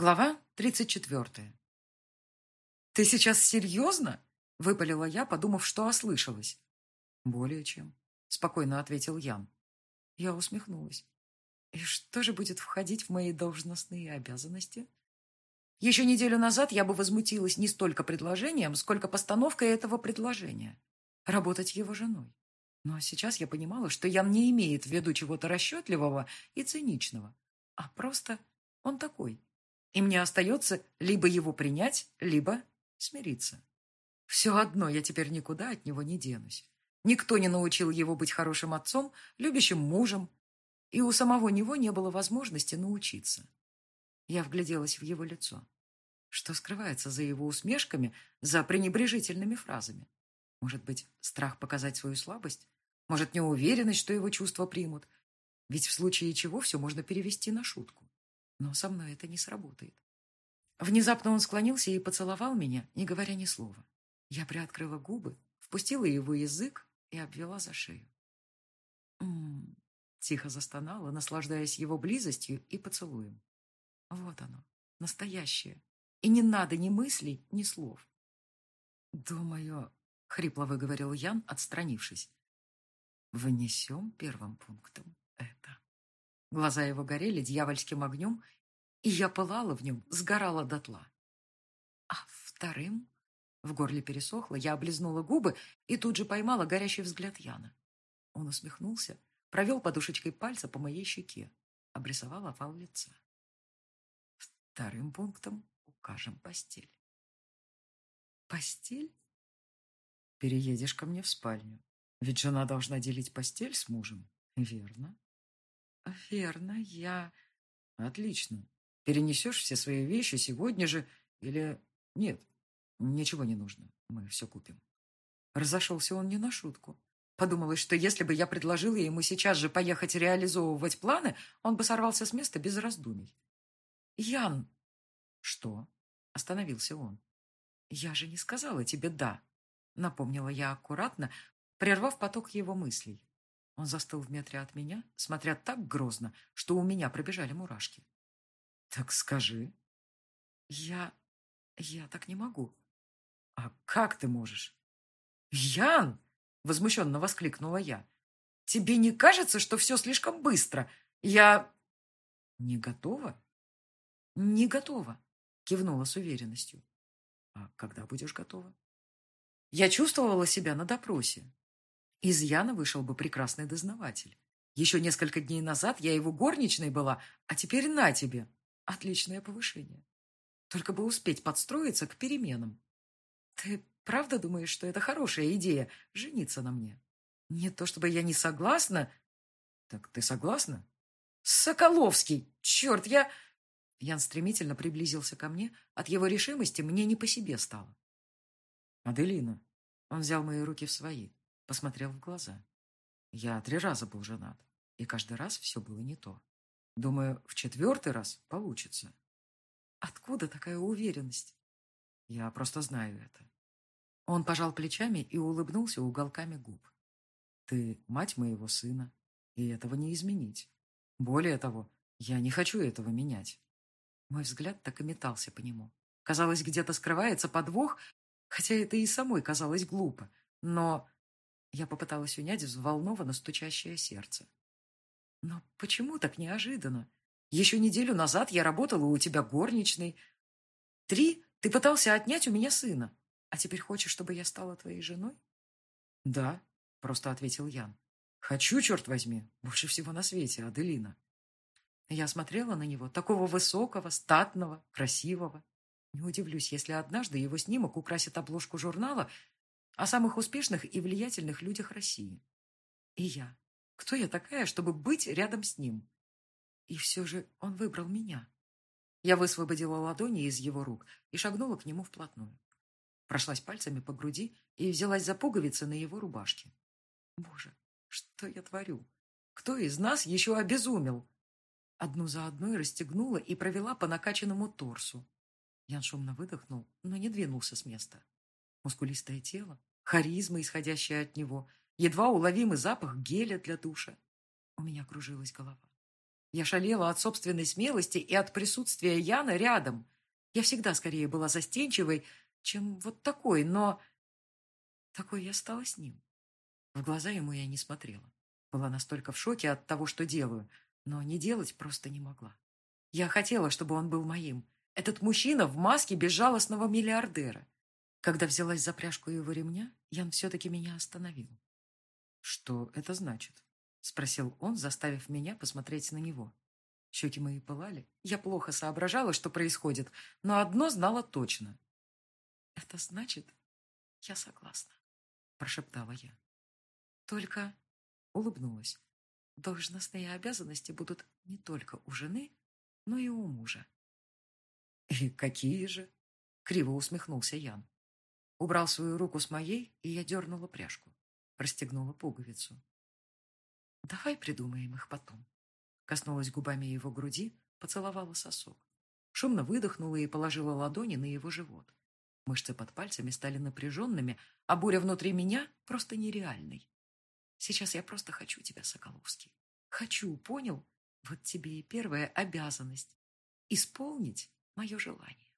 Глава 34. «Ты сейчас серьезно?» — выпалила я, подумав, что ослышалась. «Более чем», — спокойно ответил Ян. Я усмехнулась. «И что же будет входить в мои должностные обязанности?» Еще неделю назад я бы возмутилась не столько предложением, сколько постановкой этого предложения. Работать его женой. Но сейчас я понимала, что Ян не имеет в виду чего-то расчетливого и циничного, а просто он такой. И мне остается либо его принять, либо смириться. Все одно я теперь никуда от него не денусь. Никто не научил его быть хорошим отцом, любящим мужем, и у самого него не было возможности научиться. Я вгляделась в его лицо. Что скрывается за его усмешками, за пренебрежительными фразами? Может быть, страх показать свою слабость? Может, неуверенность, что его чувства примут? Ведь в случае чего все можно перевести на шутку. Но со мной это не сработает. Внезапно он склонился и поцеловал меня, не говоря ни слова. Я приоткрыла губы, впустила его язык и обвела за шею. «М -м -м", тихо застонала, наслаждаясь его близостью и поцелуем. Вот оно, настоящее. И не надо ни мыслей, ни слов. «Думаю», — хрипло выговорил Ян, отстранившись, «внесем первым пунктом это». Глаза его горели дьявольским огнем, и я пылала в нем, сгорала дотла. А вторым в горле пересохло, я облизнула губы и тут же поймала горящий взгляд Яна. Он усмехнулся, провел подушечкой пальца по моей щеке, обрисовал овал лица. Вторым пунктом укажем постель. Постель? Переедешь ко мне в спальню. Ведь жена должна делить постель с мужем, верно? Верно, я... Отлично. Перенесешь все свои вещи сегодня же или... Нет, ничего не нужно. Мы все купим. Разошелся он не на шутку. Подумалось, что если бы я предложила ему сейчас же поехать реализовывать планы, он бы сорвался с места без раздумий. «Ян!» «Что?» — остановился он. «Я же не сказала тебе «да», — напомнила я аккуратно, прервав поток его мыслей. Он застыл в метре от меня, смотря так грозно, что у меня пробежали мурашки. «Так скажи». «Я... я так не могу». «А как ты можешь?» «Ян!» — возмущенно воскликнула я. «Тебе не кажется, что все слишком быстро? Я...» «Не готова?» «Не готова», — кивнула с уверенностью. «А когда будешь готова?» Я чувствовала себя на допросе. Из Яна вышел бы прекрасный дознаватель. Еще несколько дней назад я его горничной была, а теперь на тебе. Отличное повышение. Только бы успеть подстроиться к переменам. Ты правда думаешь, что это хорошая идея – жениться на мне? Не то чтобы я не согласна. Так ты согласна? Соколовский! Черт, я... Ян стремительно приблизился ко мне. От его решимости мне не по себе стало. Аделина. Он взял мои руки в свои посмотрел в глаза. Я три раза был женат, и каждый раз все было не то. Думаю, в четвертый раз получится. Откуда такая уверенность? Я просто знаю это. Он пожал плечами и улыбнулся уголками губ. Ты мать моего сына, и этого не изменить. Более того, я не хочу этого менять. Мой взгляд так и метался по нему. Казалось, где-то скрывается подвох, хотя это и самой казалось глупо. Но я попыталась унять взволнованно стучащее сердце. Но почему так неожиданно? Еще неделю назад я работала у тебя горничной. Три, ты пытался отнять у меня сына. А теперь хочешь, чтобы я стала твоей женой? Да, просто ответил Ян. Хочу, черт возьми, больше всего на свете, Аделина. Я смотрела на него, такого высокого, статного, красивого. Не удивлюсь, если однажды его снимок украсит обложку журнала, о самых успешных и влиятельных людях России. И я. Кто я такая, чтобы быть рядом с ним? И все же он выбрал меня. Я высвободила ладони из его рук и шагнула к нему вплотную. Прошлась пальцами по груди и взялась за пуговицы на его рубашке. Боже, что я творю? Кто из нас еще обезумел? Одну за одной расстегнула и провела по накачанному торсу. Ян шумно выдохнул, но не двинулся с места. Мускулистое тело, харизма, исходящая от него, едва уловимый запах геля для душа. У меня кружилась голова. Я шалела от собственной смелости и от присутствия Яна рядом. Я всегда скорее была застенчивой, чем вот такой, но... Такой я стала с ним. В глаза ему я не смотрела. Была настолько в шоке от того, что делаю, но не делать просто не могла. Я хотела, чтобы он был моим. Этот мужчина в маске безжалостного миллиардера. Когда взялась за пряжку его ремня, Ян все-таки меня остановил. «Что это значит?» — спросил он, заставив меня посмотреть на него. Щеки мои пылали. Я плохо соображала, что происходит, но одно знала точно. «Это значит, я согласна», — прошептала я. «Только...» — улыбнулась. «Должностные обязанности будут не только у жены, но и у мужа». «И какие же?» — криво усмехнулся Ян. Убрал свою руку с моей, и я дернула пряжку. Расстегнула пуговицу. «Давай придумаем их потом». Коснулась губами его груди, поцеловала сосок. Шумно выдохнула и положила ладони на его живот. Мышцы под пальцами стали напряженными, а буря внутри меня просто нереальной. Сейчас я просто хочу тебя, Соколовский. Хочу, понял? Вот тебе и первая обязанность. Исполнить мое желание.